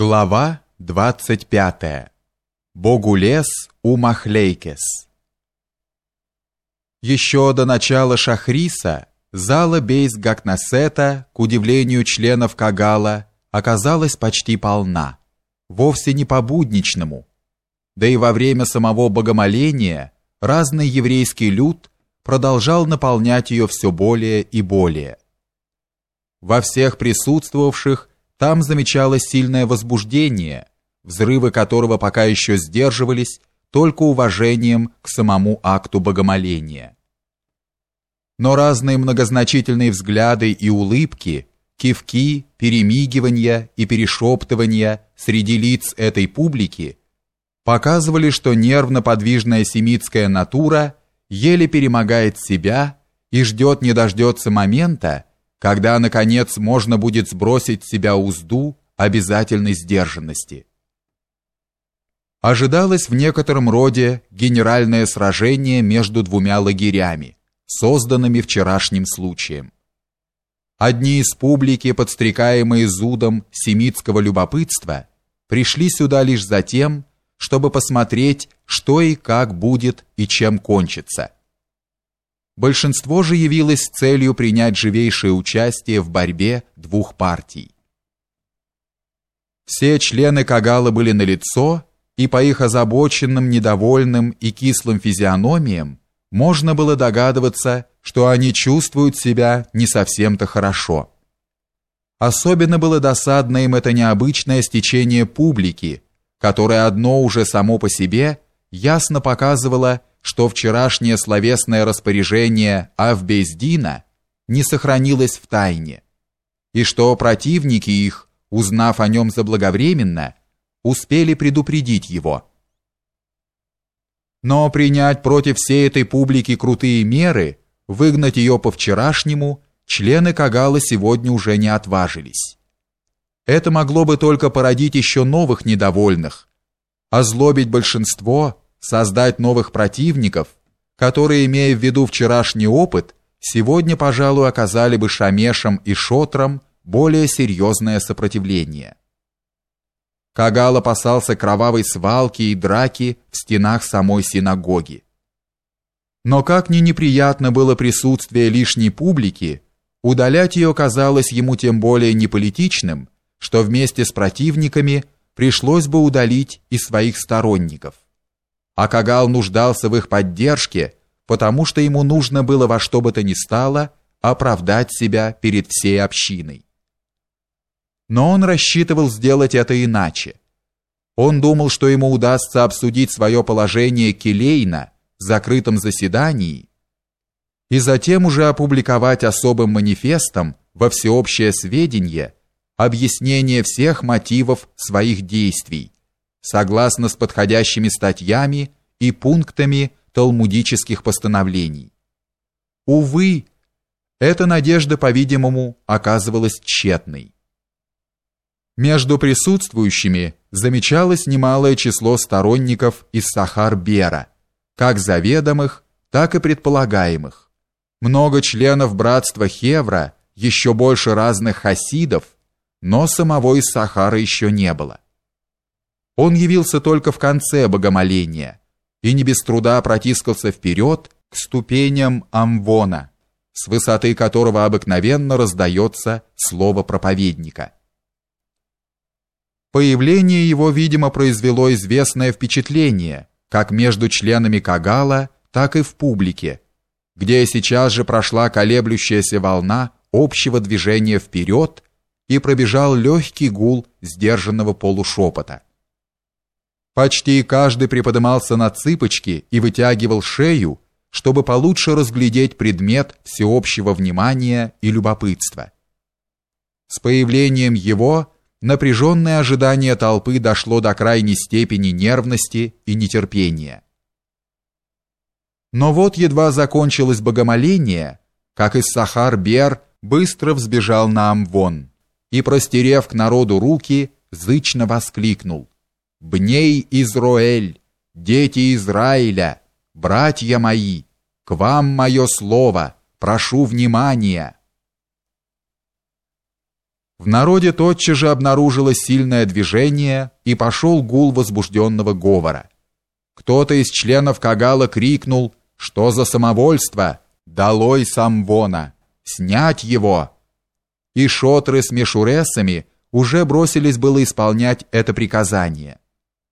Глава 25. Богулес у Махлейкес. Еще до начала Шахриса зала Бейс-Гакнасета, к удивлению членов Кагала, оказалась почти полна, вовсе не по-будничному. Да и во время самого богомоления разный еврейский люд продолжал наполнять ее все более и более. Во всех присутствовавших там замечалось сильное возбуждение, взрывы которого пока еще сдерживались только уважением к самому акту богомоления. Но разные многозначительные взгляды и улыбки, кивки, перемигивания и перешептывания среди лиц этой публики показывали, что нервно-подвижная семитская натура еле перемогает себя и ждет не дождется момента, когда, наконец, можно будет сбросить с себя узду обязательной сдержанности. Ожидалось в некотором роде генеральное сражение между двумя лагерями, созданными вчерашним случаем. Одни из публики, подстрекаемые зудом семитского любопытства, пришли сюда лишь за тем, чтобы посмотреть, что и как будет и чем кончится – Большинство же явилось с целью принять живейшее участие в борьбе двух партий. Все члены Кагала были налицо, и по их озабоченным, недовольным и кислым физиономиям можно было догадываться, что они чувствуют себя не совсем-то хорошо. Особенно было досадно им это необычное стечение публики, которое одно уже само по себе ясно показывало, что вчерашнее словесное распоряжение Авбездина не сохранилось в тайне, и что противники их, узнав о нем заблаговременно, успели предупредить его. Но принять против всей этой публики крутые меры, выгнать ее по-вчерашнему, члены Кагала сегодня уже не отважились. Это могло бы только породить еще новых недовольных, озлобить большинство создать новых противников, которые, имея в виду вчерашний опыт, сегодня, пожалуй, оказали бы Шамешам и Шотрам более серьезное сопротивление. Кагал опасался кровавой свалки и драки в стенах самой синагоги. Но как ни неприятно было присутствие лишней публики, удалять ее казалось ему тем более неполитичным, что вместе с противниками пришлось бы удалить и своих сторонников а Кагал нуждался в их поддержке, потому что ему нужно было во что бы то ни стало оправдать себя перед всей общиной. Но он рассчитывал сделать это иначе. Он думал, что ему удастся обсудить свое положение келейно в закрытом заседании и затем уже опубликовать особым манифестом во всеобщее сведение объяснение всех мотивов своих действий, согласно с подходящими статьями и пунктами талмудических постановлений. Увы, эта надежда, по-видимому, оказывалась тщетной. Между присутствующими замечалось немалое число сторонников из Сахар-Бера, как заведомых, так и предполагаемых. Много членов братства Хевра, еще больше разных хасидов, но самого из Сахара еще не было. Он явился только в конце богомоления и не без труда протискался вперед к ступеням амвона, с высоты которого обыкновенно раздается слово проповедника. Появление его, видимо, произвело известное впечатление, как между членами Кагала, так и в публике, где сейчас же прошла колеблющаяся волна общего движения вперед и пробежал легкий гул сдержанного полушепота. Почти каждый приподнимался на цыпочки и вытягивал шею, чтобы получше разглядеть предмет всеобщего внимания и любопытства. С появлением его напряженное ожидание толпы дошло до крайней степени нервности и нетерпения. Но вот едва закончилось богомоление, как из Сахар-Бер быстро взбежал на Амвон и, простерев к народу руки, зычно воскликнул — Бней Израиль, дети Израиля, братья мои, к вам мое слово, прошу внимания. В народе тотчас же обнаружилось сильное движение и пошел гул возбужденного говора. Кто-то из членов Кагала крикнул «Что за самовольство? Долой самвона! Снять его!» И шотры с мешуресами уже бросились было исполнять это приказание.